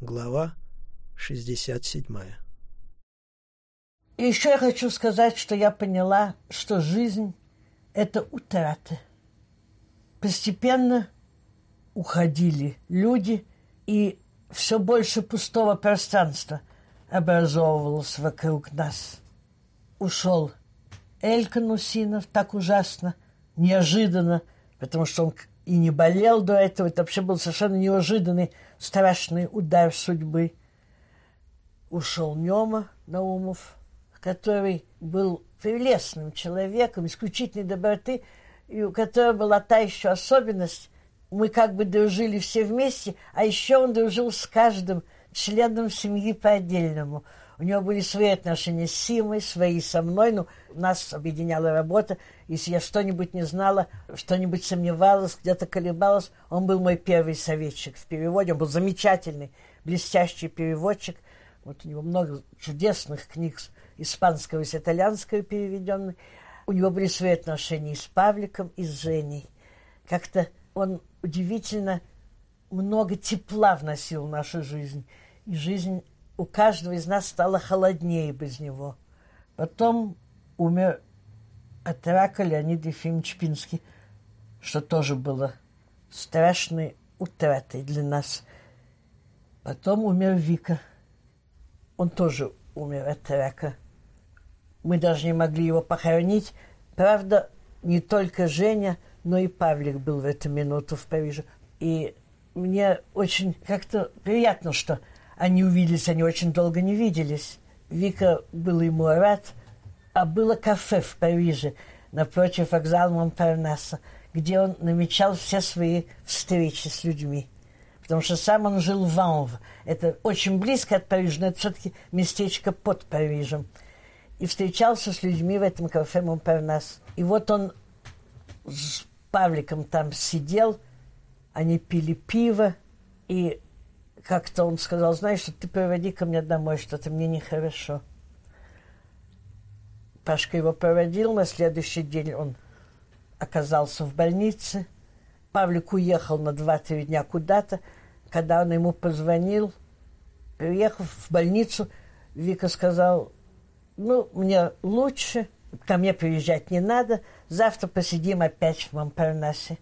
Глава 67 И еще я хочу сказать, что я поняла, что жизнь – это утраты. Постепенно уходили люди, и все больше пустого пространства образовывалось вокруг нас. Ушел Элькан Усинов так ужасно, неожиданно, потому что он и не болел до этого. Это вообще был совершенно неожиданный, страшный удар судьбы. Ушел Нема Наумов, который был прелестным человеком, исключительной доброты, и у которого была та еще особенность, мы как бы дружили все вместе, а еще он дружил с каждым членом семьи по-отдельному. У него были свои отношения с Симой, свои со мной. Ну, нас объединяла работа. Если я что-нибудь не знала, что-нибудь сомневалась, где-то колебалась, он был мой первый советчик в переводе. Он был замечательный, блестящий переводчик. Вот у него много чудесных книг испанского и с итальянского переведенных. У него были свои отношения и с Павликом, и с Женей. Как-то он удивительно много тепла вносил в нашу жизнь. И жизнь у каждого из нас стала холоднее без него. Потом умер от рака Леонид Ефимович Пинский, что тоже было страшной утратой для нас. Потом умер Вика. Он тоже умер от рака. Мы даже не могли его похоронить. Правда, не только Женя, но и Павлик был в эту минуту в Париже. И мне очень как-то приятно, что они увиделись, они очень долго не виделись. Вика был ему рад, а было кафе в Париже напротив вокзала Монпарнаса, где он намечал все свои встречи с людьми. Потому что сам он жил в Ванв. Это очень близко от Парижа, но это все-таки местечко под Парижем. И встречался с людьми в этом кафе Монпарнас. И вот он с Павликом там сидел, они пили пиво, и как-то он сказал, знаешь, что ты проводи ко мне домой, что-то мне нехорошо. Пашка его проводил, на следующий день он оказался в больнице. Павлик уехал на два-три дня куда-то. Когда он ему позвонил, приехав в больницу, Вика сказал, ну, мне лучше, ко мне приезжать не надо, завтра посидим опять в Монпарнасе.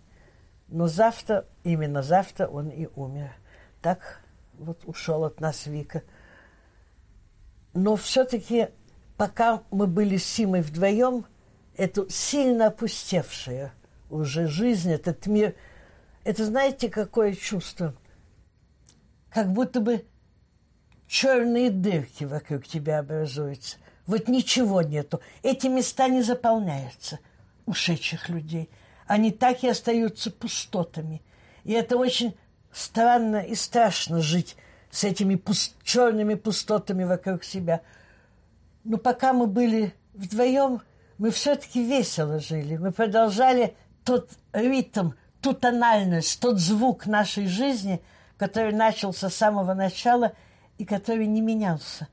Но завтра, именно завтра он и умер. Так вот ушел от нас Вика. Но все-таки, пока мы были с Симой вдвоем, эту сильно опустевшая уже жизнь, этот мир, это знаете, какое чувство? Как будто бы черные дырки вокруг тебя образуются. Вот ничего нету. Эти места не заполняются ушедших людей. Они так и остаются пустотами. И это очень странно и страшно жить с этими пуст... черными пустотами вокруг себя. Но пока мы были вдвоем, мы все-таки весело жили. Мы продолжали тот ритм, ту тональность, тот звук нашей жизни, который начался с самого начала и который не менялся.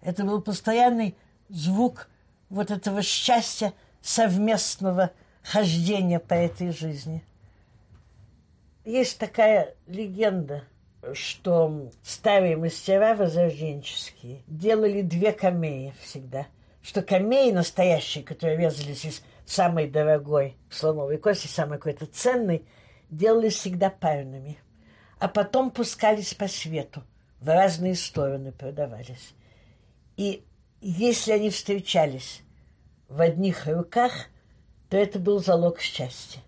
Это был постоянный звук вот этого счастья совместного хождения по этой жизни. Есть такая легенда, что старые мастера возрожденческие делали две камеи всегда. Что камеи настоящие, которые резались из самой дорогой слоновой кости, самой какой-то ценной, делались всегда парными. А потом пускались по свету, в разные стороны продавались. И если они встречались в одних руках, то это был залог счастья.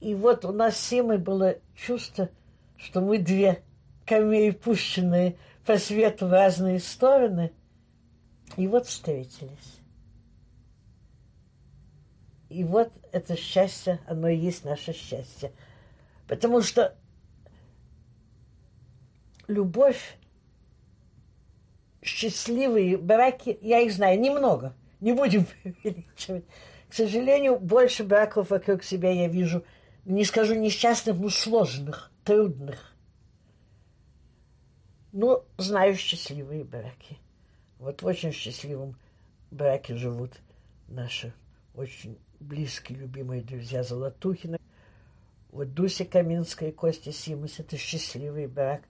И вот у нас с Симой было чувство, что мы две камеи, пущенные по свету в разные стороны, и вот встретились. И вот это счастье, оно и есть наше счастье. Потому что любовь, счастливые браки, я их знаю немного, не будем преувеличивать. К сожалению, больше браков вокруг себя я вижу – не скажу несчастных, но сложных, трудных. Но знаю счастливые браки. Вот в очень счастливом браке живут наши очень близкие, любимые друзья Золотухина. Вот Дуся Каминская и Костя Симус – это счастливый брак.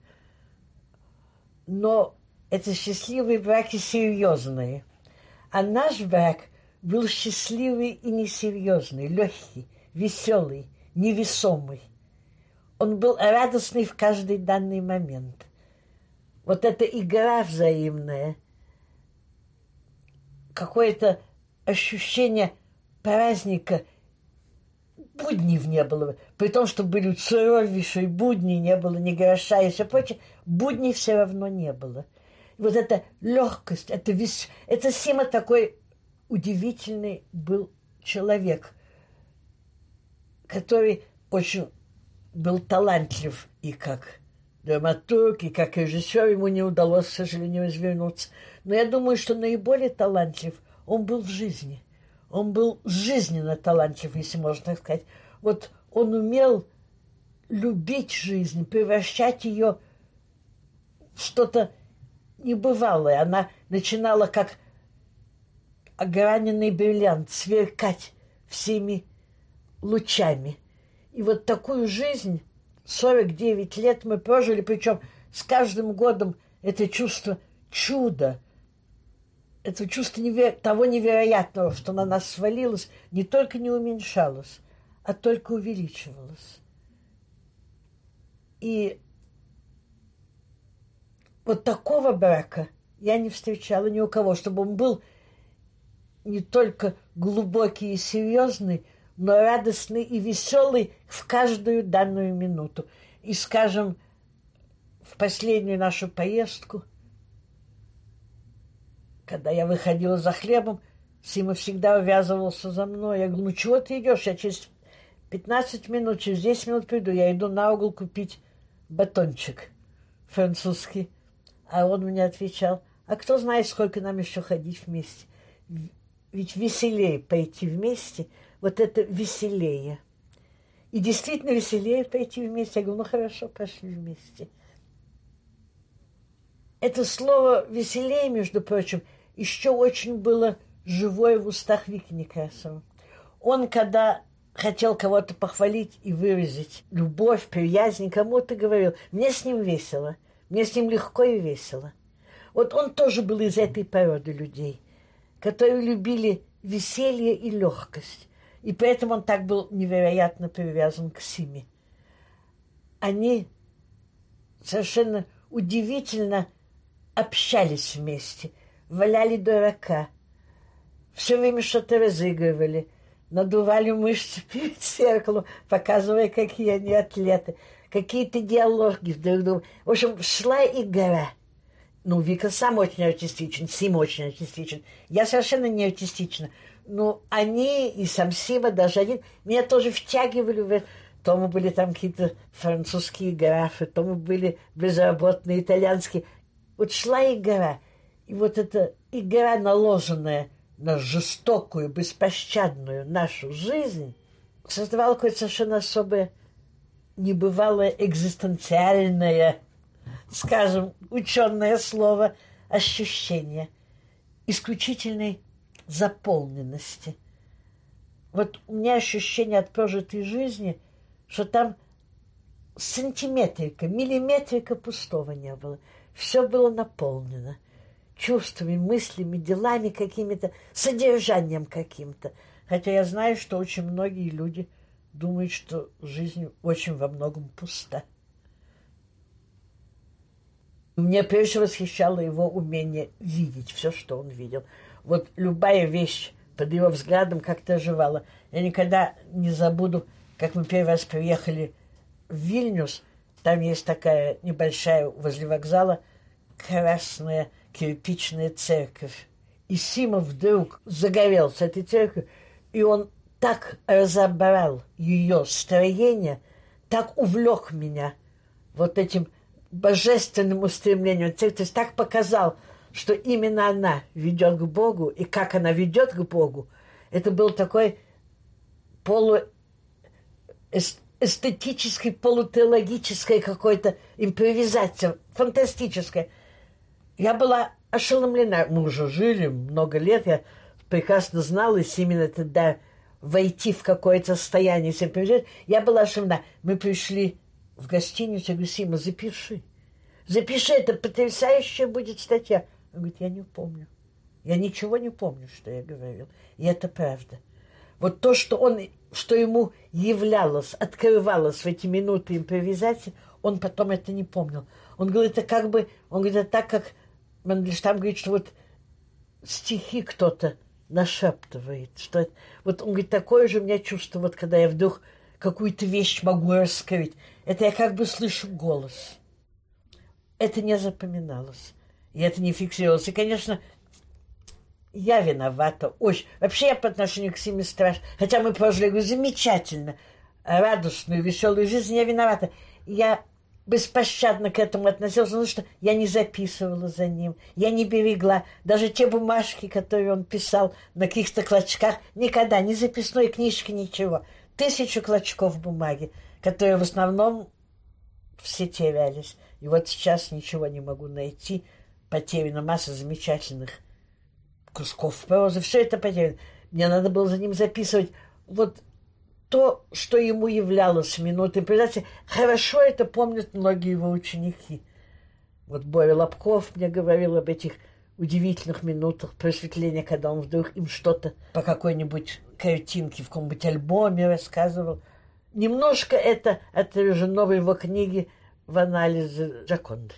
Но это счастливые браки серьезные. А наш брак был счастливый и несерьезный, легкий, веселый, невесомый. Он был радостный в каждый данный момент. Вот эта игра взаимная, какое-то ощущение праздника, будней не было. При том, что были суровейшие будни, не было ни гроша и все прочее, будней все равно не было. И вот эта легкость, это, вес... это Сима такой удивительный был человек, который очень был талантлив и как драматург, и как режиссер ему не удалось, к сожалению, извернуться. Но я думаю, что наиболее талантлив он был в жизни. Он был жизненно талантлив, если можно так сказать. Вот он умел любить жизнь, превращать ее в что-то небывалое. Она начинала как ограненный бриллиант сверкать всеми лучами. И вот такую жизнь 49 лет мы прожили, причем с каждым годом это чувство чуда, это чувство невер... того невероятного, что на нас свалилось, не только не уменьшалось, а только увеличивалось. И вот такого брака я не встречала ни у кого, чтобы он был не только глубокий и серьезный, но радостный и веселый в каждую данную минуту. И, скажем, в последнюю нашу поездку, когда я выходила за хлебом, Сима всегда увязывался за мной. Я говорю, ну чего ты идешь? Я через 15 минут, через 10 минут приду. Я иду на угол купить батончик французский. А он мне отвечал, а кто знает, сколько нам еще ходить вместе. Ведь веселее пойти вместе – вот это веселее. И действительно веселее пойти вместе. Я говорю, ну хорошо, пошли вместе. Это слово «веселее», между прочим, еще очень было живое в устах Вики Некрасова. Он, когда хотел кого-то похвалить и выразить любовь, приязнь кому-то, говорил, мне с ним весело, мне с ним легко и весело. Вот он тоже был из этой породы людей, которые любили веселье и легкость. И поэтому он так был невероятно привязан к Симе. Они совершенно удивительно общались вместе, валяли дурака, все время что-то разыгрывали, надували мышцы перед зеркалом, показывая, какие они атлеты, какие-то диалоги друг другу. В общем, шла игра. Ну, Вика сам очень артистичен, Сим очень артистичен. Я совершенно не артистична ну, они и сам Сима, даже один, меня тоже втягивали в это. То мы были там какие-то французские графы, то мы были безработные итальянские. Вот шла игра. И вот эта игра, наложенная на жестокую, беспощадную нашу жизнь, создавала какое-то совершенно особое, небывалое экзистенциальное, скажем, ученое слово, ощущение исключительной заполненности. Вот у меня ощущение от прожитой жизни, что там сантиметрика, миллиметрика пустого не было. Все было наполнено чувствами, мыслями, делами какими-то, содержанием каким-то. Хотя я знаю, что очень многие люди думают, что жизнь очень во многом пуста. Мне прежде восхищало его умение видеть все, что он видел вот любая вещь под его взглядом как-то оживала. Я никогда не забуду, как мы первый раз приехали в Вильнюс. Там есть такая небольшая возле вокзала красная кирпичная церковь. И Сима вдруг загорел с этой церковью, и он так разобрал ее строение, так увлек меня вот этим божественным устремлением. Церковь так показал – что именно она ведет к Богу, и как она ведет к Богу, это был такой полу эстетической, полутеологической какой-то импровизация, фантастическая. Я была ошеломлена. Мы уже жили много лет, я прекрасно знала, если именно тогда войти в какое-то состояние. Я была ошеломлена. Мы пришли в гостиницу, я говорю, Сима, запиши. Запиши, это потрясающая будет статья. Он говорит, я не помню. Я ничего не помню, что я говорил. И это правда. Вот то, что он, что ему являлось, открывалось в эти минуты импровизации, он потом это не помнил. Он говорит, это как бы, он говорит, это так, как Мандельштам говорит, что вот стихи кто-то нашептывает. Что это, вот он говорит, такое же у меня чувство, вот когда я вдруг какую-то вещь могу раскрыть. Это я как бы слышу голос. Это не запоминалось. И это не фиксировалось. И, конечно, я виновата. Очень. Вообще я по отношению к Симе страшно. Хотя мы прожили, говорю, замечательно, радостную, веселую жизнь. Я виновата. Я беспощадно к этому относилась, потому что я не записывала за ним, я не берегла. Даже те бумажки, которые он писал на каких-то клочках, никогда, ни записной книжки, ничего. Тысячу клочков бумаги, которые в основном все терялись. И вот сейчас ничего не могу найти. Потеряна масса замечательных кусков прозы. Все это потеряно. Мне надо было за ним записывать. Вот то, что ему являлось минутой импровизации, хорошо это помнят многие его ученики. Вот Боря Лобков мне говорил об этих удивительных минутах просветления, когда он вдруг им что-то по какой-нибудь картинке в каком-нибудь альбоме рассказывал. Немножко это отражено в его книге в анализе Джаконды.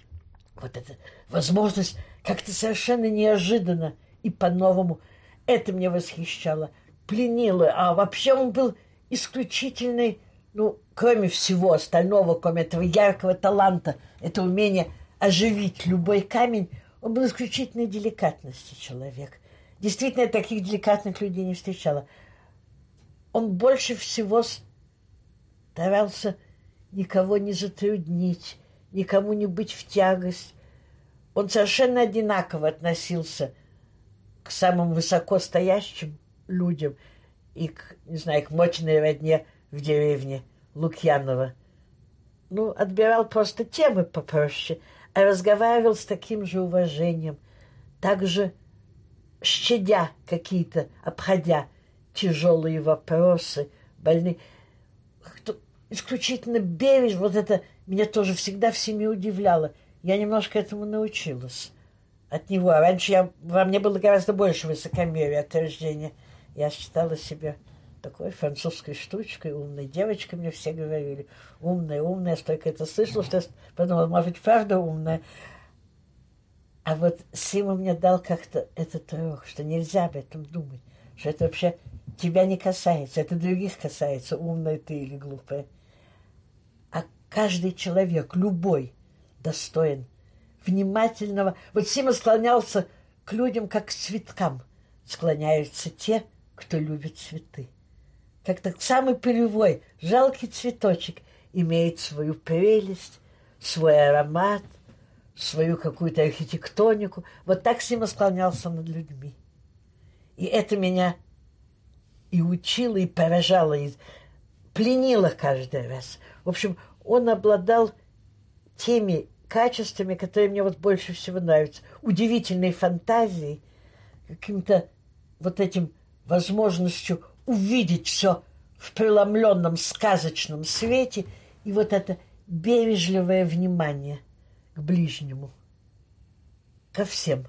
Вот эта возможность как-то совершенно неожиданно и по-новому. Это мне восхищало, пленило. А вообще он был исключительный, ну, кроме всего остального, кроме этого яркого таланта, это умение оживить любой камень, он был исключительной деликатности человек. Действительно, я таких деликатных людей не встречала. Он больше всего старался никого не затруднить, никому не быть в тягость. Он совершенно одинаково относился к самым высокостоящим людям – и к, не знаю, к мощной родне в деревне Лукьянова. Ну, отбирал просто темы попроще, а разговаривал с таким же уважением, также щадя какие-то, обходя тяжелые вопросы, больные. Кто исключительно бережь, вот это меня тоже всегда в семье удивляло. Я немножко этому научилась от него. А раньше я, во мне было гораздо больше высокомерия от рождения – я считала себя такой французской штучкой, умной девочкой, мне все говорили. Умная, умная, столько это слышала, что я подумала, может быть, правда умная. А вот Сима мне дал как-то этот урок, что нельзя об этом думать, что это вообще тебя не касается, это других касается, умная ты или глупая. А каждый человек, любой, достоин внимательного. Вот Сима склонялся к людям, как к цветкам склоняются те, кто любит цветы. Как-то самый полевой, жалкий цветочек имеет свою прелесть, свой аромат, свою какую-то архитектонику. Вот так Сима склонялся над людьми. И это меня и учило, и поражало, и пленило каждый раз. В общем, он обладал теми качествами, которые мне вот больше всего нравятся. Удивительной фантазией, каким-то вот этим возможностью увидеть все в преломленном сказочном свете и вот это бережливое внимание к ближнему, ко всем.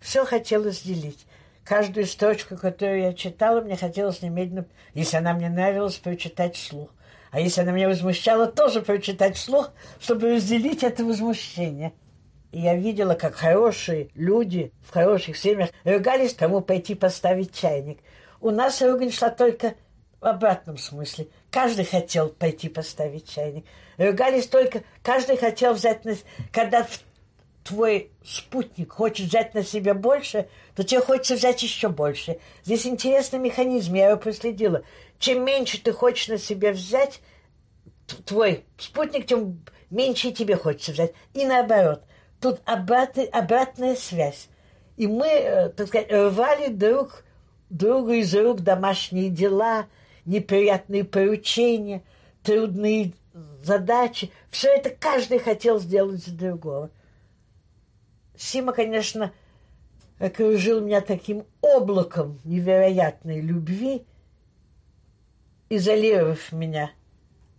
Все хотелось делить. Каждую строчку, которую я читала, мне хотелось немедленно, если она мне нравилась, прочитать вслух. А если она меня возмущала, тоже прочитать вслух, чтобы разделить это возмущение – и я видела, как хорошие люди в хороших семьях ругались, кому пойти поставить чайник. У нас ругань шла только в обратном смысле. Каждый хотел пойти поставить чайник. Ругались только, каждый хотел взять на... Когда твой спутник хочет взять на себя больше, то тебе хочется взять еще больше. Здесь интересный механизм, я его проследила. Чем меньше ты хочешь на себя взять, твой спутник, тем меньше тебе хочется взять. И наоборот – тут обратный, обратная связь. И мы, э, так сказать, рвали друг другу из рук домашние дела, неприятные поручения, трудные задачи. Все это каждый хотел сделать за другого. Сима, конечно, окружил меня таким облаком невероятной любви, изолировав меня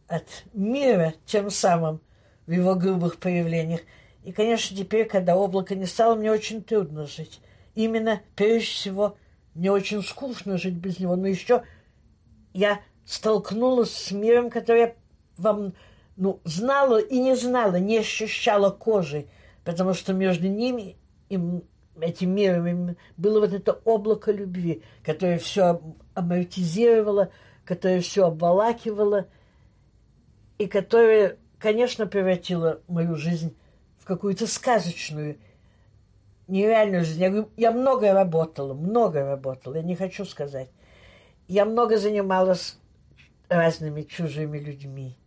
от мира тем самым в его грубых проявлениях. И, конечно, теперь, когда облако не стало, мне очень трудно жить. Именно, прежде всего, мне очень скучно жить без него. Но еще я столкнулась с миром, который я вам ну, знала и не знала, не ощущала кожей, потому что между ними и этим миром было вот это облако любви, которое все амортизировало, которое все обволакивало, и которое, конечно, превратило мою жизнь в какую-то сказочную, нереальную жизнь. Я, я много работала, много работала, я не хочу сказать. Я много занималась разными чужими людьми.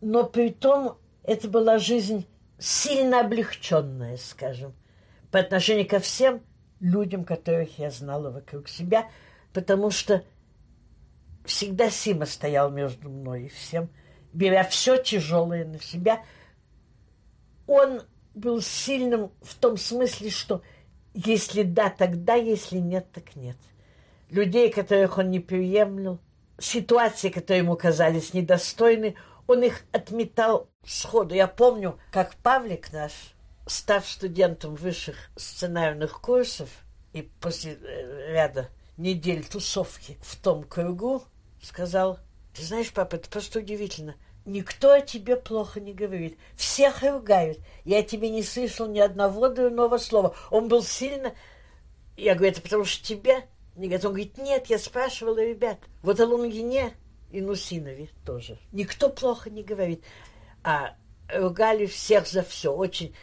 Но при том это была жизнь сильно облегченная, скажем, по отношению ко всем людям, которых я знала вокруг себя, потому что всегда Сима стоял между мной и всем, беря все тяжелое на себя. Он был сильным в том смысле, что если да, тогда, если нет, так нет. Людей, которых он не приемлил, ситуации, которые ему казались недостойны, он их отметал сходу. Я помню, как Павлик наш, став студентом высших сценарных курсов и после э, ряда недель тусовки в том кругу, сказал, ты знаешь, папа, это просто удивительно. Никто о тебе плохо не говорит. Всех ругают. Я тебе не слышал ни одного дурного слова. Он был сильно... Я говорю, это потому что тебе? Он говорит, нет, я спрашивала ребят. Вот о Лунгине и Нусинове тоже. Никто плохо не говорит. А ругали всех за все. Очень.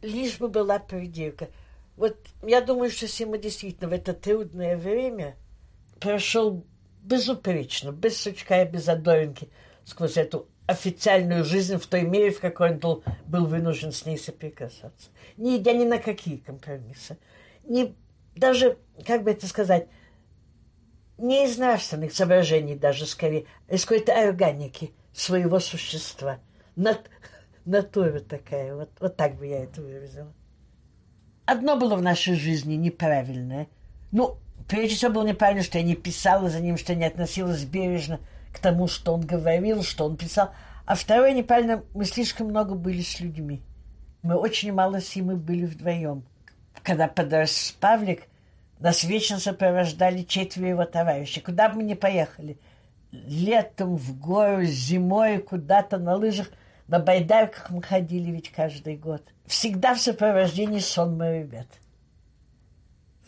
Лишь бы была придирка. Вот я думаю, что Сима действительно в это трудное время прошел безупречно, без сучка и без одоринки сквозь эту официальную жизнь в той мере, в какой он был, был вынужден с ней соприкасаться. Не идя ни на какие компромиссы. Не, даже, как бы это сказать, не из нравственных соображений даже скорее, а из какой-то органики своего существа. Нат, натура такая, вот, вот так бы я это выразила. Одно было в нашей жизни неправильное. Ну, прежде всего было неправильно, что я не писала за ним, что не относилась бережно к тому, что он говорил, что он писал. А второе неправильно, мы слишком много были с людьми. Мы очень мало с ним были вдвоем. Когда подрос Павлик, нас вечно сопровождали четверо его товарищей. Куда бы мы ни поехали. Летом, в гору, зимой, куда-то на лыжах. На байдарках мы ходили ведь каждый год. Всегда в сопровождении сонма ребят.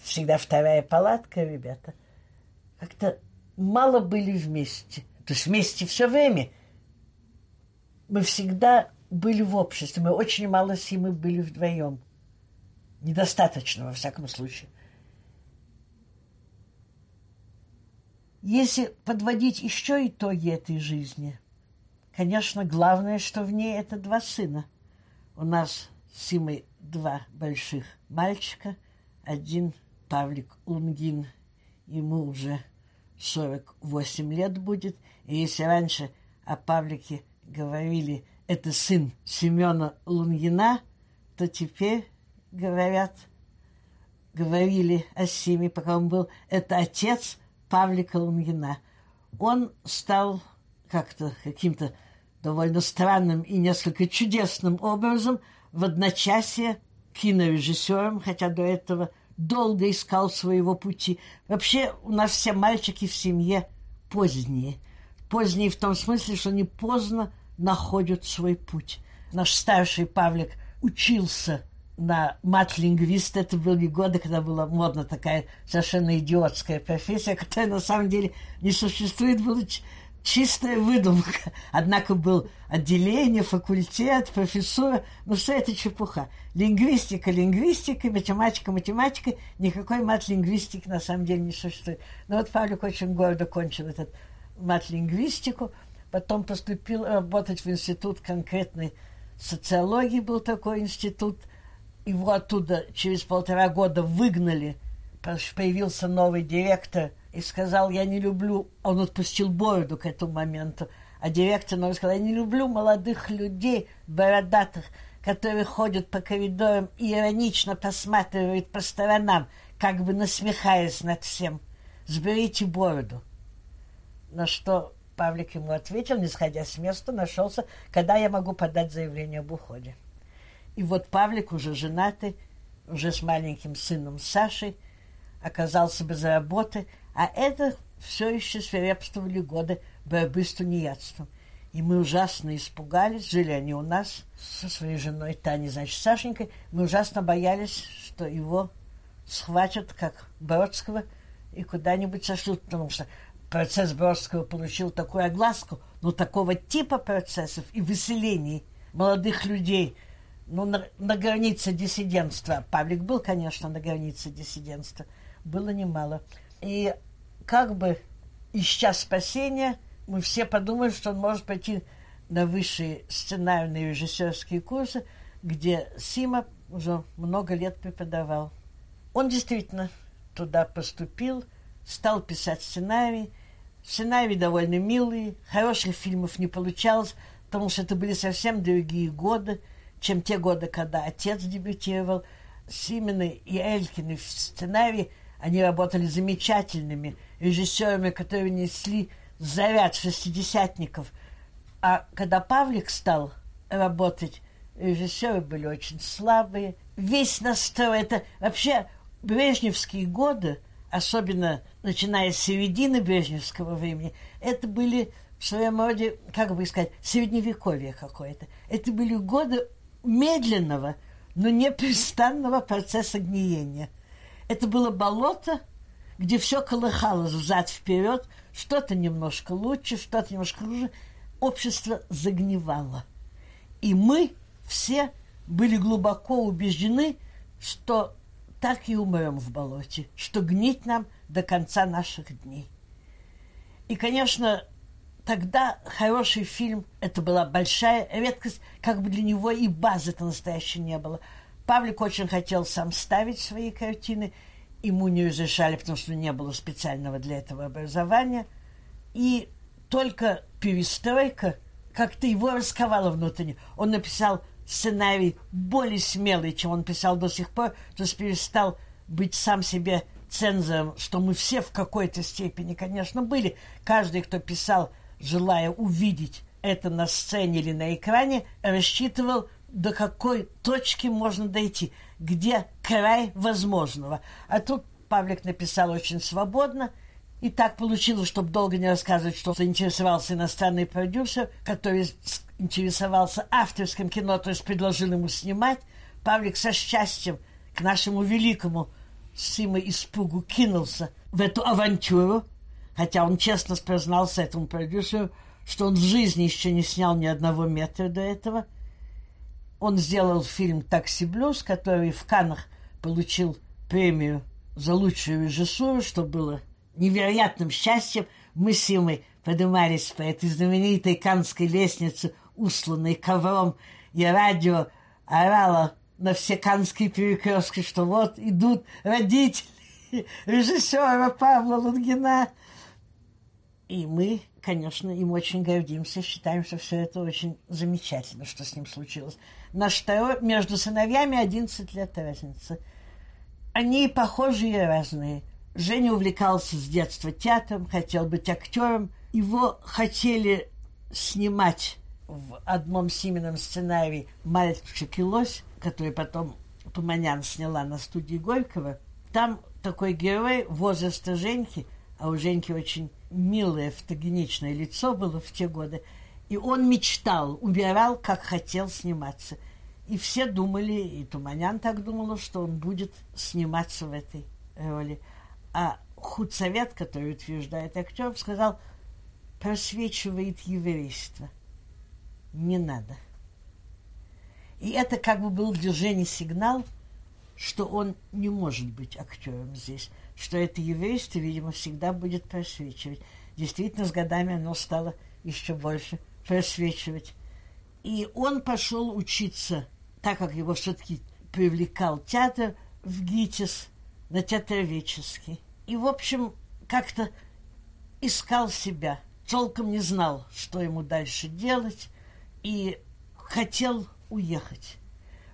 Всегда вторая палатка, ребята. Как-то мало были вместе. То есть вместе все время. Мы всегда были в обществе. Мы очень мало с ним были вдвоем. Недостаточно, во всяком случае. Если подводить еще итоги этой жизни, конечно, главное, что в ней это два сына. У нас с Симой два больших мальчика, один Павлик Лунгин, ему уже 48 лет будет. И если раньше о Павлике говорили, это сын Семена Лунгина, то теперь говорят, говорили о Симе, пока он был, это отец Павлика Лунгина. Он стал как-то каким-то довольно странным и несколько чудесным образом в одночасье кинорежиссером, хотя до этого долго искал своего пути. Вообще у нас все мальчики в семье поздние. Поздние в том смысле, что они поздно находят свой путь. Наш старший Павлик учился на мат-лингвист. Это были годы, когда была модна такая совершенно идиотская профессия, которая на самом деле не существует, была чистая выдумка. Однако был отделение, факультет, профессура. Ну, все это чепуха. Лингвистика, лингвистика, математика, математика. Никакой мат-лингвистики на самом деле не существует. Но вот Павлик очень гордо кончил этот мат-лингвистику. Потом поступил работать в институт конкретной социологии, был такой институт – его оттуда через полтора года выгнали, потому что появился новый директор и сказал, я не люблю... Он отпустил бороду к этому моменту. А директор новый сказал, я не люблю молодых людей, бородатых, который ходит по коридорам и иронично посматривает по сторонам, как бы насмехаясь над всем. Сберите бороду. На что Павлик ему ответил, не сходя с места, нашелся, когда я могу подать заявление об уходе. И вот Павлик, уже женатый, уже с маленьким сыном Сашей, оказался без работы, а это все еще свирепствовали годы борьбы с тунеядством. И мы ужасно испугались, жили они у нас со своей женой Таней, значит, Сашенькой. Мы ужасно боялись, что его схватят, как Бродского, и куда-нибудь сошлют, потому что процесс Бродского получил такую огласку, но такого типа процессов и выселений молодых людей, ну, на, на границе диссидентства, Павлик был, конечно, на границе диссидентства, было немало. И как бы ища спасения, мы все подумали, что он может пойти на высшие сценарные режиссерские курсы, где Сима уже много лет преподавал. Он действительно туда поступил, стал писать сценарий. Сценарии довольно милые, хороших фильмов не получалось, потому что это были совсем другие годы, чем те годы, когда отец дебютировал. Симины и Элькины в сценарии, они работали замечательными режиссерами, которые несли заряд шестидесятников. А когда Павлик стал работать, режиссеры были очень слабые. Весь настрой, это вообще брежневские годы, особенно начиная с середины брежневского времени, это были в своем роде, как бы сказать, средневековье какое-то. Это были годы медленного, но непрестанного процесса гниения. Это было болото, где все колыхалось взад-вперед, что-то немножко лучше, что-то немножко хуже. Общество загнивало. И мы все были глубоко убеждены, что так и умрем в болоте, что гнить нам до конца наших дней. И, конечно, тогда хороший фильм – это была большая редкость, как бы для него и базы-то настоящей не было. Павлик очень хотел сам ставить свои картины – ему не разрешали, потому что не было специального для этого образования. И только перестройка как-то его расковала внутренне. Он написал сценарий более смелый, чем он писал до сих пор, то есть перестал быть сам себе цензором, что мы все в какой-то степени, конечно, были. Каждый, кто писал, желая увидеть это на сцене или на экране, рассчитывал, до какой точки можно дойти – где край возможного. А тут Павлик написал очень свободно, и так получилось, чтобы долго не рассказывать, что заинтересовался иностранный продюсер, который интересовался авторским кино, то есть предложил ему снимать. Павлик со счастьем к нашему великому Сима испугу кинулся в эту авантюру, хотя он честно признался этому продюсеру, что он в жизни еще не снял ни одного метра до этого – он сделал фильм «Такси Блюз», который в Каннах получил премию за лучшую режиссуру, что было невероятным счастьем. Мы с Симой поднимались по этой знаменитой каннской лестнице, усланной ковром, и радио орало на все каннские перекрестки, что вот идут родители режиссера Павла Лунгина. И мы, конечно, им очень гордимся, считаем, что все это очень замечательно, что с ним случилось на что между сыновьями 11 лет разницы. Они похожие и разные. Женя увлекался с детства театром, хотел быть актером. Его хотели снимать в одном Сименном сценарии «Мальчик и лось», который потом Туманян сняла на студии Горького. Там такой герой возраста Женьки, а у Женьки очень милое фотогеничное лицо было в те годы – и он мечтал, убирал, как хотел сниматься. И все думали, и Туманян так думала, что он будет сниматься в этой роли. А худсовет, который утверждает актер, сказал, просвечивает еврейство. Не надо. И это как бы был для Жени сигнал, что он не может быть актером здесь, что это еврейство, видимо, всегда будет просвечивать. Действительно, с годами оно стало еще больше просвечивать. И он пошел учиться, так как его все-таки привлекал театр в ГИТИС, на театроведческий. И, в общем, как-то искал себя, толком не знал, что ему дальше делать, и хотел уехать.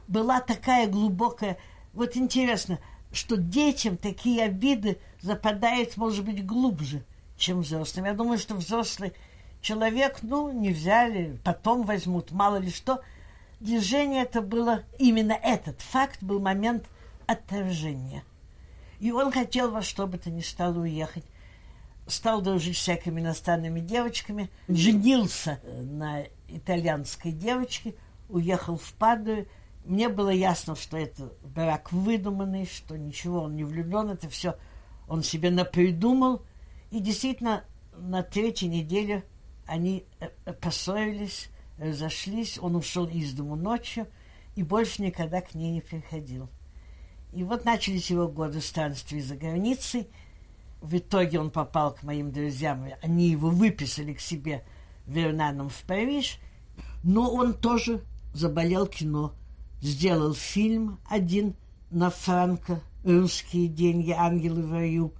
была такая глубокая... Вот интересно, что детям такие обиды западают, может быть, глубже, чем взрослым. Я думаю, что взрослый человек, ну, не взяли, потом возьмут, мало ли что. Движение это было, именно этот факт был момент отторжения. И он хотел во что бы то ни стало уехать. Стал дружить с всякими иностранными девочками, женился на итальянской девочке, уехал в Падую – мне было ясно, что это брак выдуманный, что ничего он не влюблен, это все он себе напридумал. И действительно, на третьей неделе они э, э, поссорились, разошлись, он ушел из дому ночью и больше никогда к ней не приходил. И вот начались его годы странствий за границей. В итоге он попал к моим друзьям, они его выписали к себе Вернаном в Париж, но он тоже заболел кино – сделал фильм один на франко «Русские деньги. Ангелы в раю».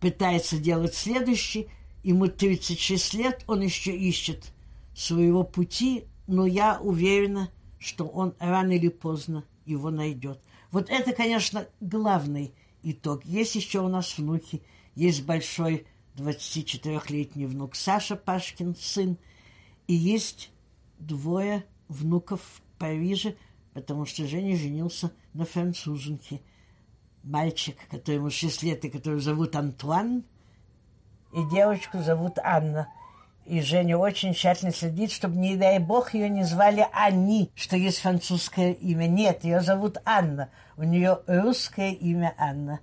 Пытается делать следующий. Ему 36 лет, он еще ищет своего пути, но я уверена, что он рано или поздно его найдет. Вот это, конечно, главный итог. Есть еще у нас внуки. Есть большой 24-летний внук Саша Пашкин, сын. И есть двое внуков в Париже – потому что Женя женился на француженке. Мальчик, которому 6 лет и которого зовут Антуан, и девочку зовут Анна. И Женя очень тщательно следит, чтобы, не дай бог, ее не звали Ани, что есть французское имя. Нет, ее зовут Анна. У нее русское имя Анна.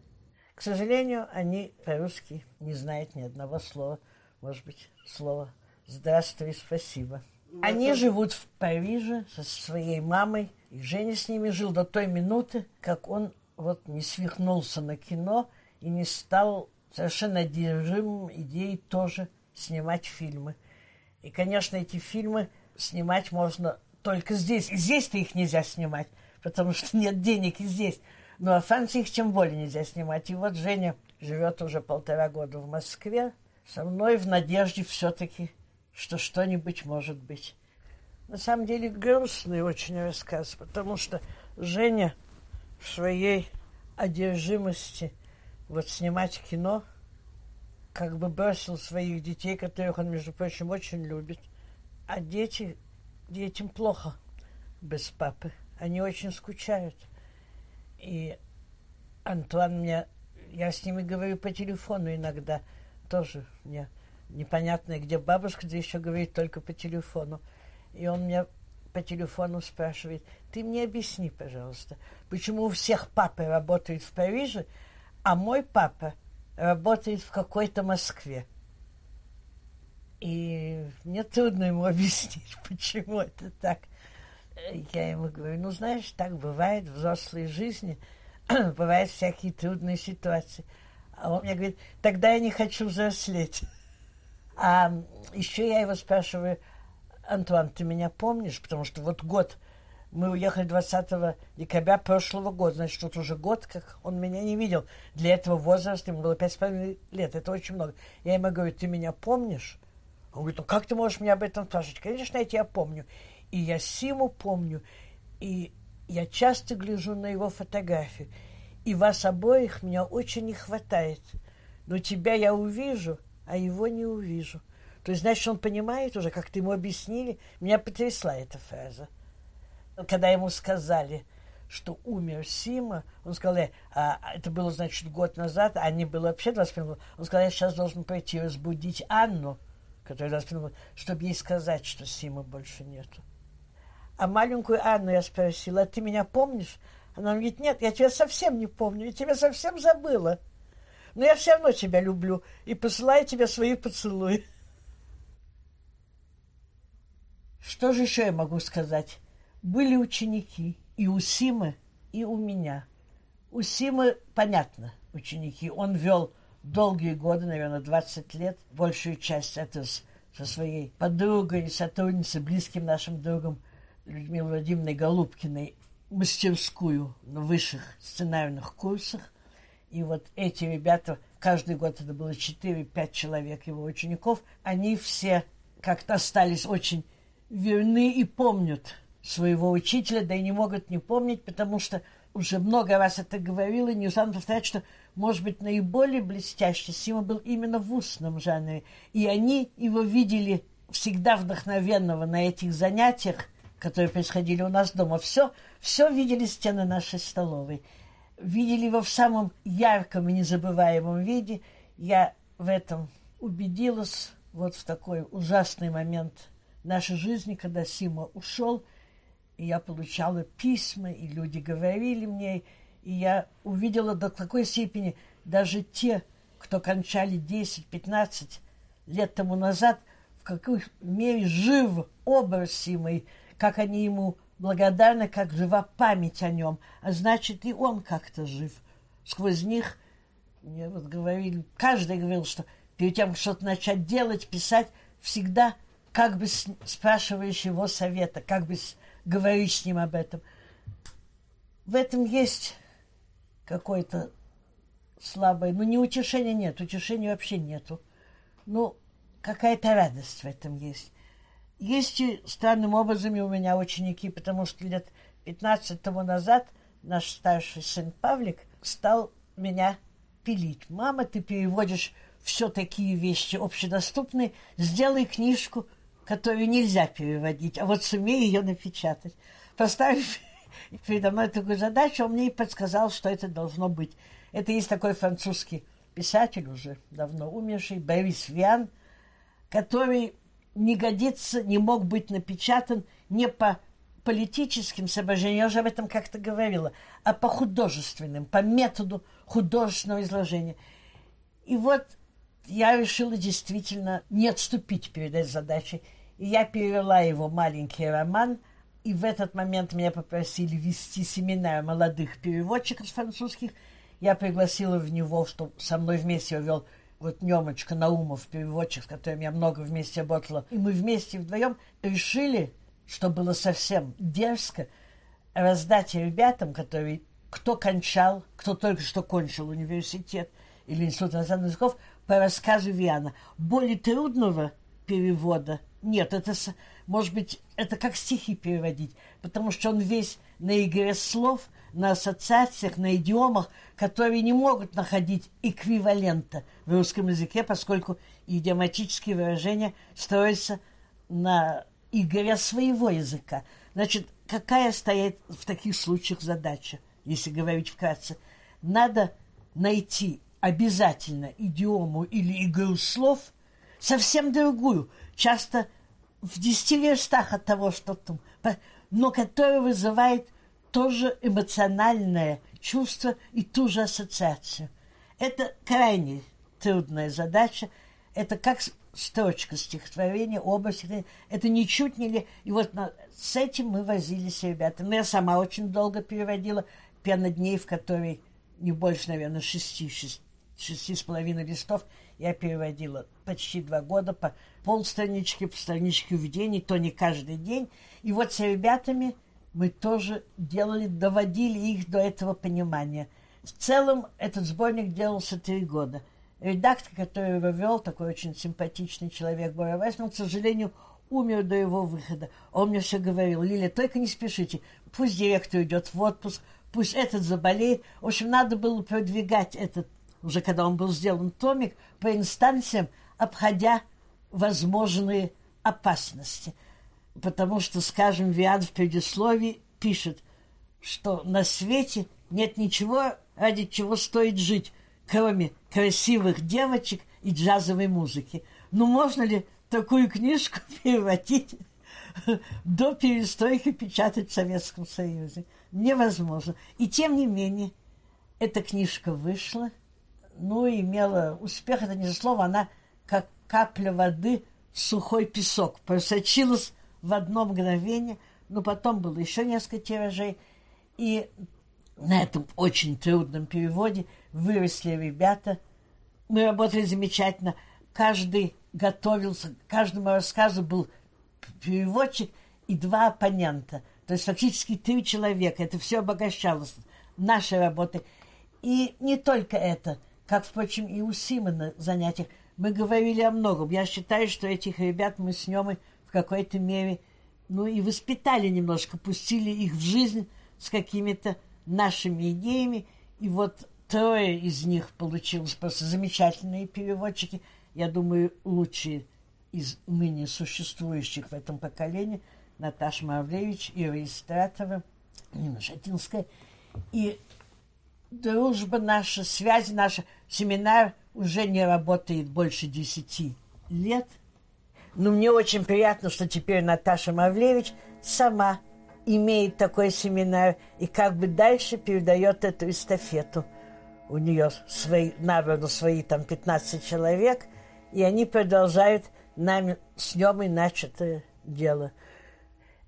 К сожалению, они по-русски не знают ни одного слова. Может быть, слово «здравствуй» «спасибо». Они живут в Париже со своей мамой и Женя с ними жил до той минуты, как он вот не свихнулся на кино и не стал совершенно одержимым идеей тоже снимать фильмы. И, конечно, эти фильмы снимать можно только здесь. И здесь-то их нельзя снимать, потому что нет денег и здесь. Но во Франции их тем более нельзя снимать. И вот Женя живет уже полтора года в Москве со мной в надежде все-таки, что что-нибудь может быть. На самом деле грустный очень рассказ, потому что Женя в своей одержимости вот снимать кино как бы бросил своих детей, которых он, между прочим, очень любит. А дети, детям плохо без папы. Они очень скучают. И Антуан мне... Я с ними говорю по телефону иногда. Тоже мне непонятно, где бабушка, где еще говорит только по телефону. И он мне по телефону спрашивает, ты мне объясни, пожалуйста, почему у всех папы работают в Париже, а мой папа работает в какой-то Москве. И мне трудно ему объяснить, почему это так. Я ему говорю, ну, знаешь, так бывает в взрослой жизни, бывают всякие трудные ситуации. А он мне говорит, тогда я не хочу взрослеть. А еще я его спрашиваю, Антуан, ты меня помнишь? Потому что вот год, мы уехали 20 декабря прошлого года, значит, вот уже год, как он меня не видел. Для этого возраста ему было пять с половиной лет, это очень много. Я ему говорю, ты меня помнишь? Он говорит, ну как ты можешь меня об этом спрашивать? Конечно, я тебя помню. И я Симу помню, и я часто гляжу на его фотографию. И вас обоих меня очень не хватает. Но тебя я увижу, а его не увижу. То есть, значит, он понимает уже, как ты ему объяснили. Меня потрясла эта фраза. Когда ему сказали, что умер Сима, он сказал, э, а, это было, значит, год назад, а не было вообще 25 минут. Он сказал, я сейчас должен пойти разбудить Анну, которая 25 минут, чтобы ей сказать, что Сима больше нету. А маленькую Анну я спросила, а ты меня помнишь? Она говорит, нет, я тебя совсем не помню, я тебя совсем забыла. Но я все равно тебя люблю и посылаю тебе свои поцелуи. Что же еще я могу сказать? Были ученики и у Симы, и у меня. У Симы, понятно, ученики. Он вел долгие годы, наверное, 20 лет, большую часть это с, со своей подругой, сотрудницей, близким нашим другом Людмилой Владимировной Голубкиной, мастерскую на высших сценарных курсах. И вот эти ребята, каждый год это было 4-5 человек его учеников, они все как-то остались очень верны и помнят своего учителя, да и не могут не помнить, потому что уже много раз это говорила, не устану повторять, что, может быть, наиболее блестящий Сима был именно в устном жанре. И они его видели всегда вдохновенного на этих занятиях, которые происходили у нас дома. Все, все видели стены нашей столовой. Видели его в самом ярком и незабываемом виде. Я в этом убедилась вот в такой ужасный момент нашей жизни, когда Сима ушел – и я получала письма, и люди говорили мне, и я увидела до какой степени даже те, кто кончали 10-15 лет тому назад, в какой мере жив образ Симы, как они ему благодарны, как жива память о нем, а значит, и он как-то жив. Сквозь них мне вот говорили, каждый говорил, что перед тем, как что-то начать делать, писать, всегда как бы спрашиваешь его совета, как бы говорить с ним об этом. В этом есть какое-то слабое, ну, не утешения нет, утешения вообще нету. Ну, какая-то радость в этом есть. Есть и странным образом и у меня ученики, потому что лет 15 тому назад наш старший сын Павлик стал меня пилить. Мама, ты переводишь все такие вещи общедоступные, сделай книжку – которую нельзя переводить, а вот сумею ее напечатать. Поставив передо мной такую задачу, он мне и подсказал, что это должно быть. Это есть такой французский писатель, уже давно умерший, Борис Виан, который не годится, не мог быть напечатан не по политическим соображениям, я уже об этом как-то говорила, а по художественным, по методу художественного изложения. И вот я решила действительно не отступить перед этой задачей и я перевела его маленький роман, и в этот момент меня попросили вести семинар молодых переводчиков французских. Я пригласила в него, что со мной вместе вел вот Немочка Наумов, переводчик, с которым я много вместе работала. И мы вместе вдвоем решили, что было совсем дерзко, раздать ребятам, которые кто кончал, кто только что кончил университет или институт иностранных языков, по рассказу Виана. Более трудного перевода нет, это, может быть, это как стихи переводить, потому что он весь на игре слов, на ассоциациях, на идиомах, которые не могут находить эквивалента в русском языке, поскольку идиоматические выражения строятся на игре своего языка. Значит, какая стоит в таких случаях задача, если говорить вкратце? Надо найти обязательно идиому или игру слов совсем другую, часто в десяти верстах от того, что там, но которое вызывает тоже эмоциональное чувство и ту же ассоциацию. Это крайне трудная задача. Это как строчка стихотворения, оба стихотворения. Это ничуть не ли... И вот с этим мы возились, ребята. Но я сама очень долго переводила «Пена дней», в которой не больше, наверное, шести, шести, шести с половиной листов я переводила почти два года по полстранички, по страничке введений, то не каждый день. И вот с ребятами мы тоже делали, доводили их до этого понимания. В целом этот сборник делался три года. Редактор, который его вел, такой очень симпатичный человек, Боря Вайсман, к сожалению, умер до его выхода. Он мне все говорил, Лиля, только не спешите, пусть директор идет в отпуск, пусть этот заболеет. В общем, надо было продвигать этот уже когда он был сделан томик, по инстанциям, обходя возможные опасности. Потому что, скажем, Виан в предисловии пишет, что на свете нет ничего, ради чего стоит жить, кроме красивых девочек и джазовой музыки. Ну, можно ли такую книжку переводить до перестройки печатать в Советском Союзе? Невозможно. И тем не менее, эта книжка вышла – ну, имела успех, это не за слово, она как капля воды в сухой песок просочилась в одно мгновение, но потом было еще несколько тиражей, и на этом очень трудном переводе выросли ребята. Мы работали замечательно. Каждый готовился, каждому рассказу был переводчик и два оппонента. То есть фактически три человека. Это все обогащалось нашей работой. И не только это – как, впрочем, и у Сима на занятиях. Мы говорили о многом. Я считаю, что этих ребят мы с Немой в какой-то мере ну и воспитали немножко, пустили их в жизнь с какими-то нашими идеями. И вот трое из них получилось просто замечательные переводчики. Я думаю, лучшие из ныне существующих в этом поколении. Наташа Мавлевич, Ира Истратова, Нина Шатинская. И дружба наша, связь наша, семинар уже не работает больше десяти лет. Но мне очень приятно, что теперь Наташа Мавлевич сама имеет такой семинар и как бы дальше передает эту эстафету. У нее свои, набрано свои там 15 человек, и они продолжают нами с нем и начатое дело.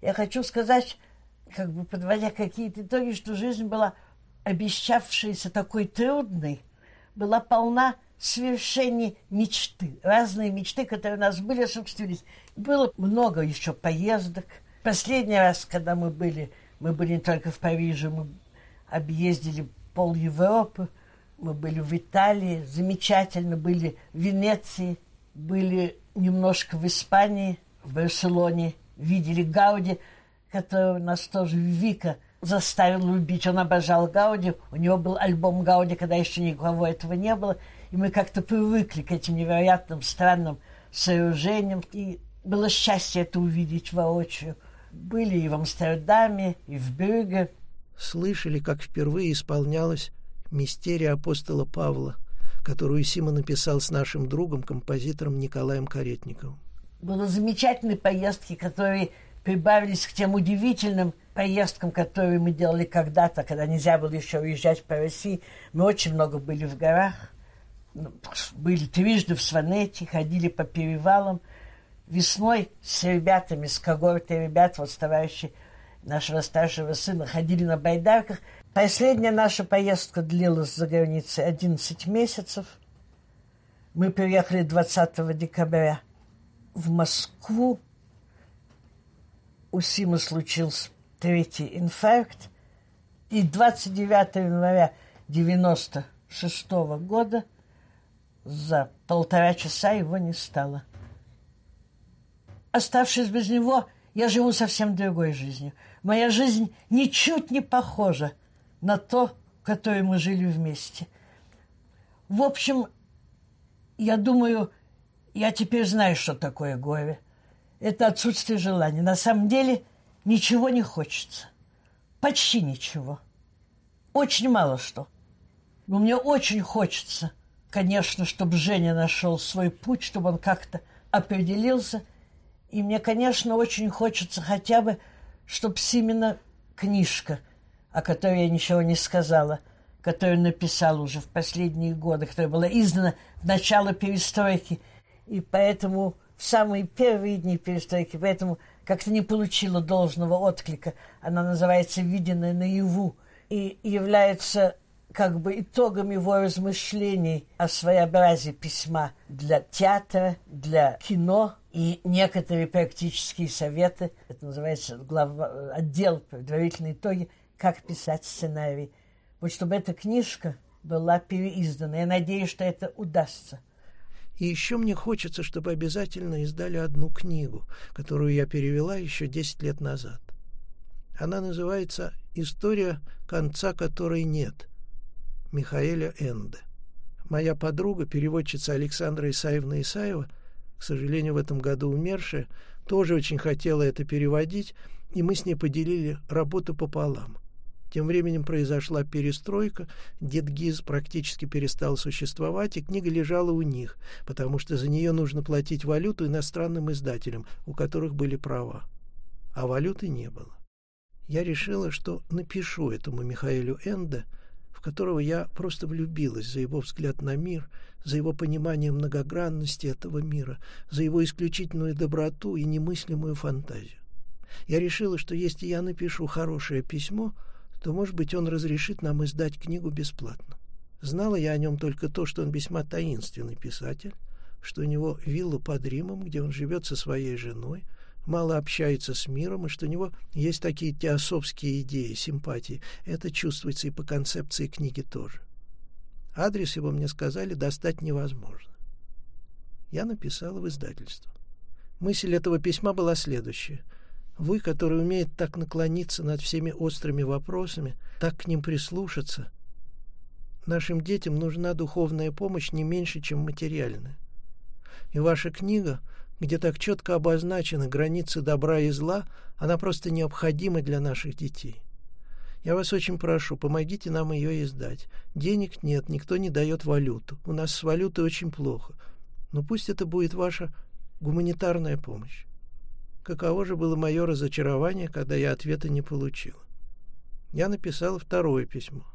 Я хочу сказать, как бы подводя какие-то итоги, что жизнь была обещавшаяся такой трудной, была полна свершений мечты. Разные мечты, которые у нас были, осуществились. Было много еще поездок. Последний раз, когда мы были, мы были не только в Париже, мы объездили пол Европы, мы были в Италии, замечательно, были в Венеции, были немножко в Испании, в Барселоне, видели Гауди, который нас тоже Вика заставил любить. Он обожал Гауди. У него был альбом Гауди, когда еще никого этого не было. И мы как-то привыкли к этим невероятным, странным сооружениям. И было счастье это увидеть воочию. Были и в Амстердаме, и в Брюге. Слышали, как впервые исполнялась мистерия апостола Павла, которую Сима написал с нашим другом, композитором Николаем Каретниковым. Были замечательные поездки, которые прибавились к тем удивительным поездкам, которые мы делали когда-то, когда нельзя было еще уезжать по России. Мы очень много были в горах, ну, были трижды в Сванете, ходили по перевалам. Весной с ребятами, с когортой ребят, вот товарищи нашего старшего сына, ходили на байдарках. Последняя наша поездка длилась за границей 11 месяцев. Мы приехали 20 декабря в Москву. У Симы случился третий инфаркт. И 29 января 96 -го года за полтора часа его не стало. Оставшись без него, я живу совсем другой жизнью. Моя жизнь ничуть не похожа на то, которой мы жили вместе. В общем, я думаю, я теперь знаю, что такое горе. Это отсутствие желания. На самом деле ничего не хочется. Почти ничего. Очень мало что. Но мне очень хочется, конечно, чтобы Женя нашел свой путь, чтобы он как-то определился. И мне, конечно, очень хочется хотя бы, чтобы Симина книжка, о которой я ничего не сказала, которую написал уже в последние годы, которая была издана в начало перестройки, и поэтому в самые первые дни перестройки, поэтому как-то не получила должного отклика. Она называется «Виденное наяву» и является как бы итогом его размышлений о своеобразии письма для театра, для кино и некоторые практические советы. Это называется глава, отдел предварительные итоги, как писать сценарий. Вот чтобы эта книжка была переиздана. Я надеюсь, что это удастся. И еще мне хочется, чтобы обязательно издали одну книгу, которую я перевела еще 10 лет назад. Она называется «История, конца которой нет» Михаэля Энде. Моя подруга, переводчица Александра Исаевна Исаева, к сожалению, в этом году умершая, тоже очень хотела это переводить, и мы с ней поделили работу пополам. Тем временем произошла перестройка, дед Гиз практически перестал существовать, и книга лежала у них, потому что за нее нужно платить валюту иностранным издателям, у которых были права. А валюты не было. Я решила, что напишу этому Михаилу Энде, в которого я просто влюбилась за его взгляд на мир, за его понимание многогранности этого мира, за его исключительную доброту и немыслимую фантазию. Я решила, что если я напишу хорошее письмо — то, может быть, он разрешит нам издать книгу бесплатно. Знала я о нем только то, что он весьма таинственный писатель, что у него вилла под Римом, где он живет со своей женой, мало общается с миром, и что у него есть такие теософские идеи, симпатии. Это чувствуется и по концепции книги тоже. Адрес его, мне сказали, достать невозможно. Я написала в издательство. Мысль этого письма была следующая — Вы, который умеет так наклониться над всеми острыми вопросами, так к ним прислушаться. Нашим детям нужна духовная помощь не меньше, чем материальная. И ваша книга, где так четко обозначены границы добра и зла, она просто необходима для наших детей. Я вас очень прошу, помогите нам ее издать. Денег нет, никто не дает валюту. У нас с валютой очень плохо. Но пусть это будет ваша гуманитарная помощь. Каково же было мое разочарование, когда я ответа не получил. Я написал второе письмо.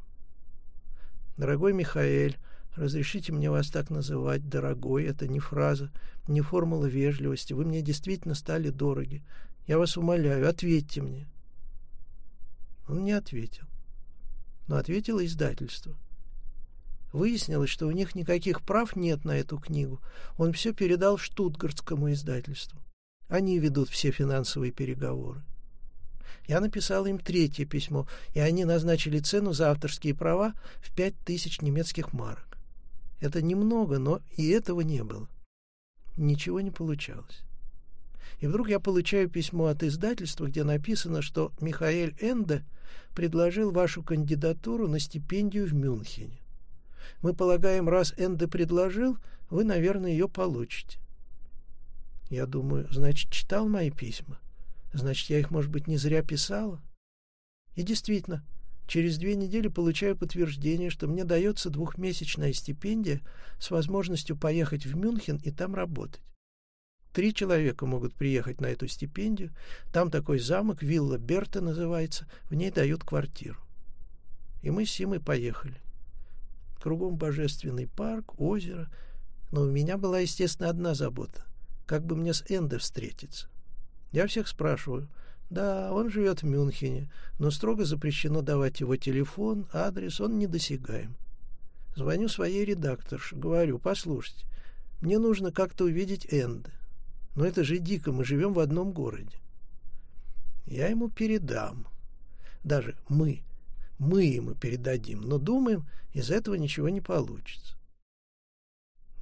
«Дорогой Михаэль, разрешите мне вас так называть. Дорогой — это не фраза, не формула вежливости. Вы мне действительно стали дороги. Я вас умоляю, ответьте мне». Он не ответил. Но ответило издательство. Выяснилось, что у них никаких прав нет на эту книгу. Он все передал штутгартскому издательству. Они ведут все финансовые переговоры. Я написал им третье письмо, и они назначили цену за авторские права в пять тысяч немецких марок. Это немного, но и этого не было. Ничего не получалось. И вдруг я получаю письмо от издательства, где написано, что Михаэль Энде предложил вашу кандидатуру на стипендию в Мюнхене. Мы полагаем, раз Энде предложил, вы, наверное, ее получите. Я думаю, значит, читал мои письма. Значит, я их, может быть, не зря писала. И действительно, через две недели получаю подтверждение, что мне дается двухмесячная стипендия с возможностью поехать в Мюнхен и там работать. Три человека могут приехать на эту стипендию. Там такой замок, вилла Берта называется, в ней дают квартиру. И мы с Симой поехали. Кругом божественный парк, озеро. Но у меня была, естественно, одна забота — как бы мне с Энде встретиться. Я всех спрашиваю. Да, он живет в Мюнхене, но строго запрещено давать его телефон, адрес, он недосягаем. Звоню своей редакторше, говорю, послушайте, мне нужно как-то увидеть Энде. Но это же дико, мы живем в одном городе. Я ему передам. Даже мы, мы ему передадим, но думаем, из этого ничего не получится.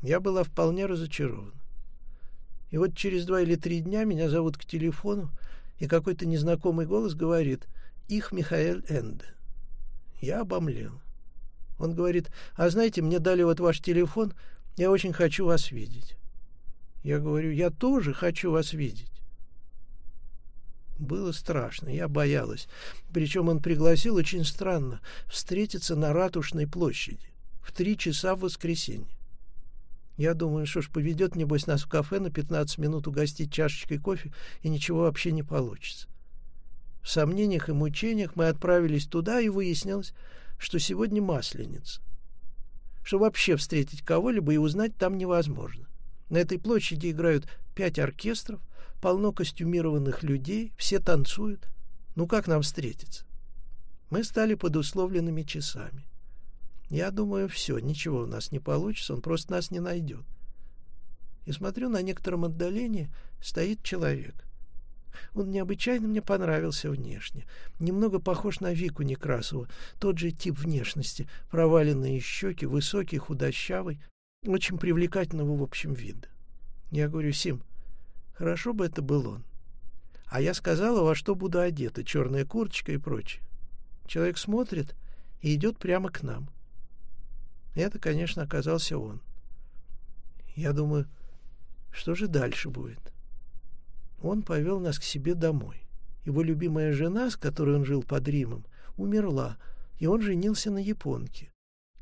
Я была вполне разочарована. И вот через два или три дня меня зовут к телефону, и какой-то незнакомый голос говорит «Их Михаэль Энде». Я обомлел. Он говорит, а знаете, мне дали вот ваш телефон, я очень хочу вас видеть. Я говорю, я тоже хочу вас видеть. Было страшно, я боялась. Причем он пригласил очень странно встретиться на Ратушной площади в три часа в воскресенье. Я думаю, что ж, поведет, небось, нас в кафе на 15 минут угостить чашечкой кофе, и ничего вообще не получится. В сомнениях и мучениях мы отправились туда, и выяснилось, что сегодня масленица. Что вообще встретить кого-либо и узнать там невозможно. На этой площади играют пять оркестров, полно костюмированных людей, все танцуют. Ну как нам встретиться? Мы стали под условленными часами. Я думаю, все, ничего у нас не получится, он просто нас не найдет. И смотрю, на некотором отдалении стоит человек. Он необычайно мне понравился внешне. Немного похож на Вику Некрасову. Тот же тип внешности. Проваленные щеки, высокий, худощавый. Очень привлекательного в общем вида. Я говорю, Сим, хорошо бы это был он. А я сказала, во что буду одета. Черная курточка и прочее. Человек смотрит и идет прямо к нам. Это, конечно, оказался он. Я думаю, что же дальше будет? Он повел нас к себе домой. Его любимая жена, с которой он жил под Римом, умерла, и он женился на японке.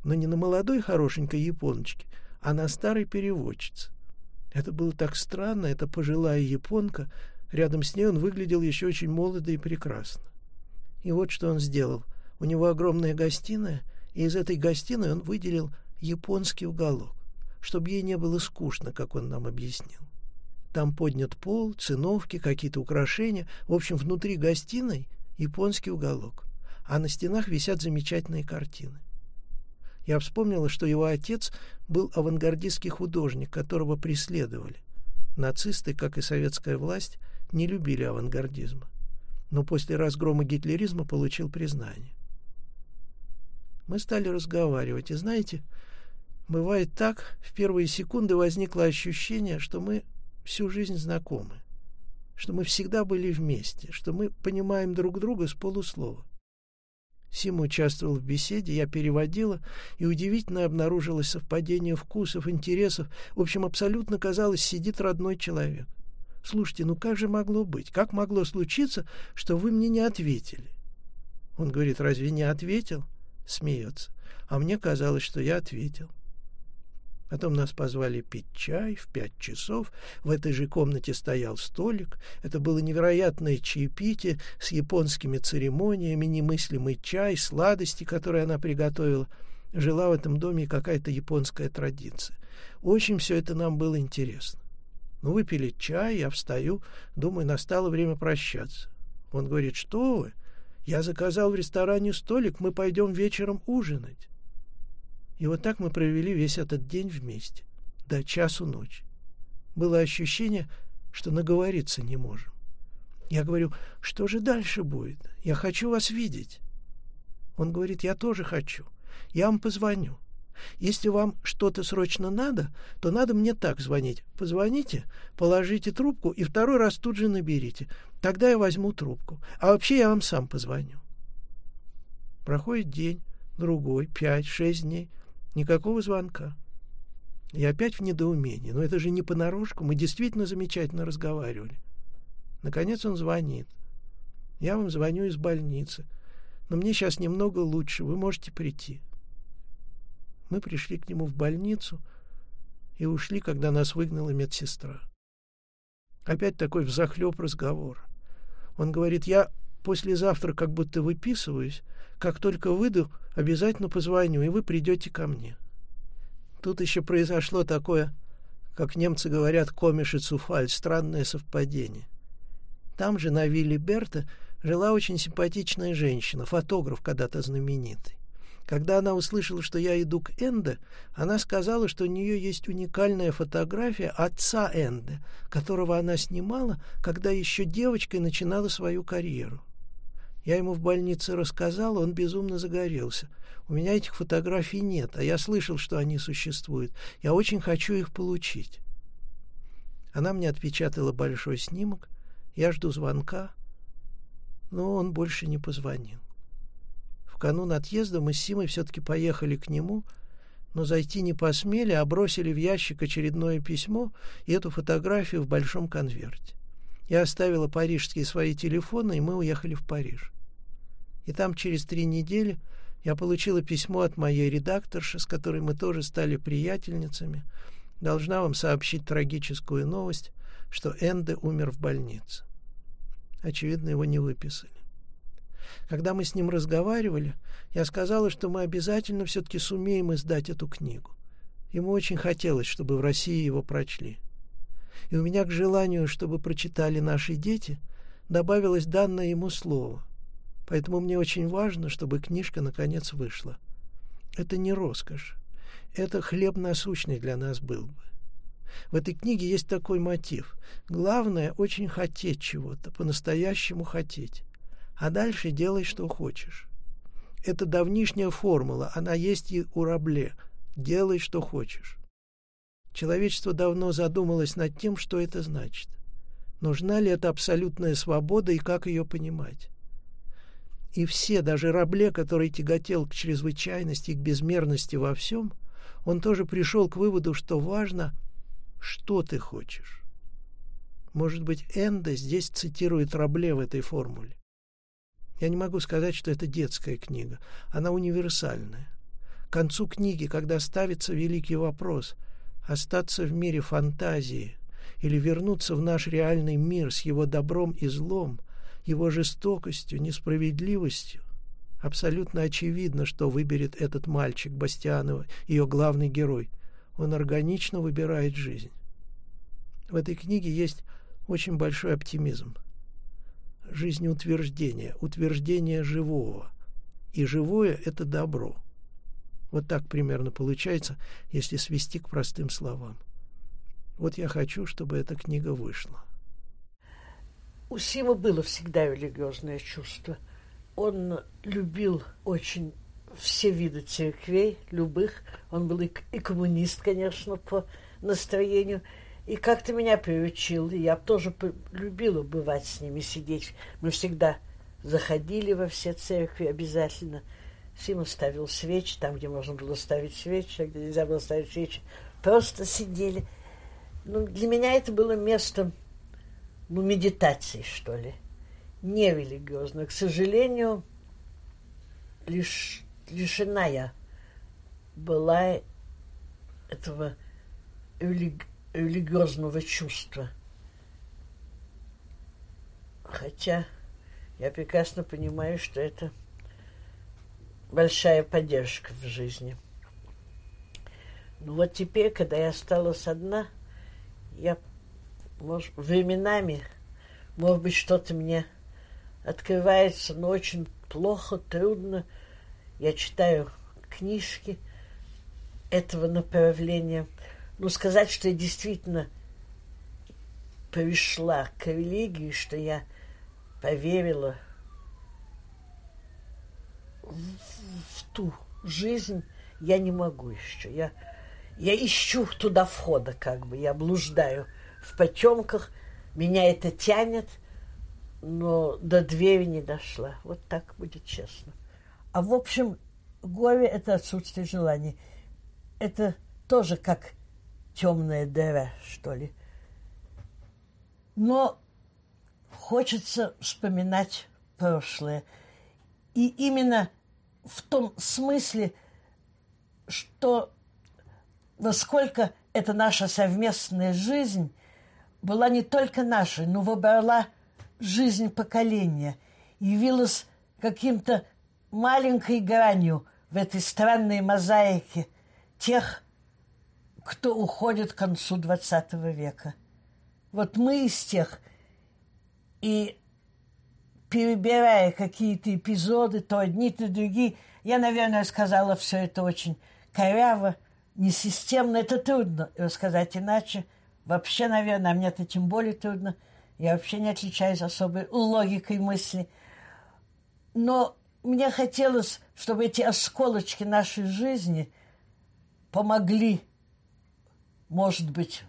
Но не на молодой хорошенькой японочке, а на старой переводчице. Это было так странно, эта пожилая японка, рядом с ней он выглядел еще очень молодо и прекрасно. И вот что он сделал. У него огромная гостиная, и из этой гостиной он выделил японский уголок, чтобы ей не было скучно, как он нам объяснил. Там поднят пол, циновки, какие-то украшения. В общем, внутри гостиной японский уголок, а на стенах висят замечательные картины. Я вспомнила, что его отец был авангардистский художник, которого преследовали. Нацисты, как и советская власть, не любили авангардизма. Но после разгрома гитлеризма получил признание. Мы стали разговаривать, и знаете, бывает так, в первые секунды возникло ощущение, что мы всю жизнь знакомы. что мы всегда были вместе, что мы понимаем друг друга с полуслова. Сима участвовал в беседе, я переводила, и удивительно обнаружилось совпадение вкусов, интересов. В общем, абсолютно казалось, сидит родной человек. Слушайте, ну как же могло быть? Как могло случиться, что вы мне не ответили? Он говорит, разве не ответил? Смеется. А мне казалось, что я ответил. Потом нас позвали пить чай в пять часов. В этой же комнате стоял столик. Это было невероятное чаепитие с японскими церемониями, немыслимый чай, сладости, которые она приготовила. Жила в этом доме какая-то японская традиция. Очень все это нам было интересно. Ну, выпили чай, я встаю, думаю, настало время прощаться. Он говорит, что вы? Я заказал в ресторане столик, мы пойдем вечером ужинать. И вот так мы провели весь этот день вместе, до часу ночи. Было ощущение, что наговориться не можем. Я говорю, что же дальше будет? Я хочу вас видеть. Он говорит, я тоже хочу. Я вам позвоню. Если вам что-то срочно надо, то надо мне так звонить. Позвоните, положите трубку и второй раз тут же наберите. Тогда я возьму трубку. А вообще я вам сам позвоню. Проходит день, другой, пять, шесть дней. Никакого звонка. И опять в недоумении. Но это же не понарошку. Мы действительно замечательно разговаривали. Наконец он звонит. Я вам звоню из больницы. Но мне сейчас немного лучше. Вы можете прийти. Мы пришли к нему в больницу и ушли, когда нас выгнала медсестра. Опять такой взахлеб разговор. Он говорит, я послезавтра как будто выписываюсь, как только выйду, обязательно позвоню, и вы придете ко мне. Тут еще произошло такое, как немцы говорят, комишицуфаль, странное совпадение. Там же на вилле Берта жила очень симпатичная женщина, фотограф когда-то знаменитый. Когда она услышала, что я иду к Энде, она сказала, что у нее есть уникальная фотография отца Энде, которого она снимала, когда еще девочкой начинала свою карьеру. Я ему в больнице рассказал, он безумно загорелся. У меня этих фотографий нет, а я слышал, что они существуют. Я очень хочу их получить. Она мне отпечатала большой снимок. Я жду звонка, но он больше не позвонил. Канун отъезда мы с Симой все-таки поехали к нему, но зайти не посмели, а бросили в ящик очередное письмо и эту фотографию в большом конверте. Я оставила парижские свои телефоны, и мы уехали в Париж. И там через три недели я получила письмо от моей редакторши, с которой мы тоже стали приятельницами. Должна вам сообщить трагическую новость, что Энде умер в больнице. Очевидно, его не выписали. Когда мы с ним разговаривали, я сказала, что мы обязательно все-таки сумеем издать эту книгу. Ему очень хотелось, чтобы в России его прочли. И у меня к желанию, чтобы прочитали наши дети, добавилось данное ему слово — Поэтому мне очень важно, чтобы книжка наконец вышла. Это не роскошь. Это хлеб насущный для нас был бы. В этой книге есть такой мотив. Главное — очень хотеть чего-то, по-настоящему хотеть. А дальше делай, что хочешь. Это давнишняя формула, она есть и у Рабле. Делай, что хочешь. Человечество давно задумалось над тем, что это значит. Нужна ли эта абсолютная свобода и как ее понимать? И все, даже Рабле, который тяготел к чрезвычайности и к безмерности во всем, он тоже пришел к выводу, что важно, что ты хочешь. Может быть, Энда здесь цитирует Рабле в этой формуле. Я не могу сказать, что это детская книга. Она универсальная. К концу книги, когда ставится великий вопрос остаться в мире фантазии или вернуться в наш реальный мир с его добром и злом – его жестокостью, несправедливостью. Абсолютно очевидно, что выберет этот мальчик Бастианова, ее главный герой. Он органично выбирает жизнь. В этой книге есть очень большой оптимизм. Жизнеутверждение, утверждение живого. И живое — это добро. Вот так примерно получается, если свести к простым словам. Вот я хочу, чтобы эта книга вышла. У Сима было всегда религиозное чувство. Он любил очень все виды церквей, любых. Он был и, и коммунист, конечно, по настроению. И как ты меня приучил, и я тоже любила бывать с ними, сидеть. Мы всегда заходили во все церкви обязательно. Сима ставил свечи там, где можно было ставить свечи, а где нельзя было ставить свечи. Просто сидели. Ну, для меня это было местом ну, медитации, что ли. Не религиозно. К сожалению, лишь, лишена я была этого религи религиозного чувства. Хотя я прекрасно понимаю, что это большая поддержка в жизни. Ну вот теперь, когда я осталась одна, я, может, временами, может быть, что-то мне открывается, но очень плохо, трудно. Я читаю книжки этого направления – ну, сказать, что я действительно пришла к религии, что я поверила в ту жизнь, я не могу еще. Я, я ищу туда входа, как бы. Я блуждаю в потемках, меня это тянет, но до двери не дошла. Вот так будет честно. А в общем, горе – это отсутствие желаний. Это тоже как темная дыра, что ли. Но хочется вспоминать прошлое. И именно в том смысле, что насколько эта наша совместная жизнь была не только нашей, но выбрала жизнь поколения, явилась каким-то маленькой гранью в этой странной мозаике тех кто уходит к концу XX века. Вот мы из тех, и перебирая какие-то эпизоды, то одни, то другие, я, наверное, сказала все это очень коряво, несистемно. Это трудно рассказать иначе. Вообще, наверное, а мне это тем более трудно. Я вообще не отличаюсь особой логикой мысли. Но мне хотелось, чтобы эти осколочки нашей жизни помогли может быть,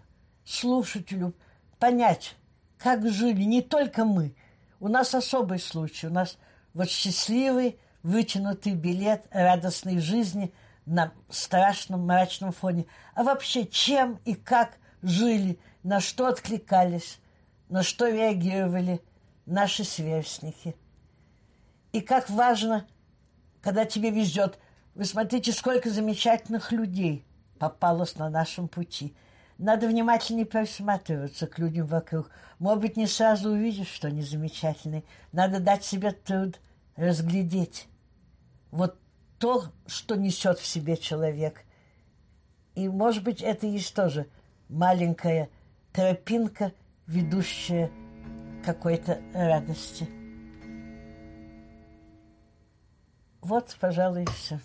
слушателю понять, как жили не только мы. У нас особый случай. У нас вот счастливый, вытянутый билет радостной жизни на страшном мрачном фоне. А вообще, чем и как жили, на что откликались, на что реагировали наши сверстники. И как важно, когда тебе везет. Вы смотрите, сколько замечательных людей – попалась на нашем пути. Надо внимательнее присматриваться к людям вокруг. Может быть, не сразу увидишь, что они замечательные. Надо дать себе труд разглядеть. Вот то, что несет в себе человек. И, может быть, это есть тоже маленькая тропинка, ведущая какой-то радости. Вот, пожалуй, все.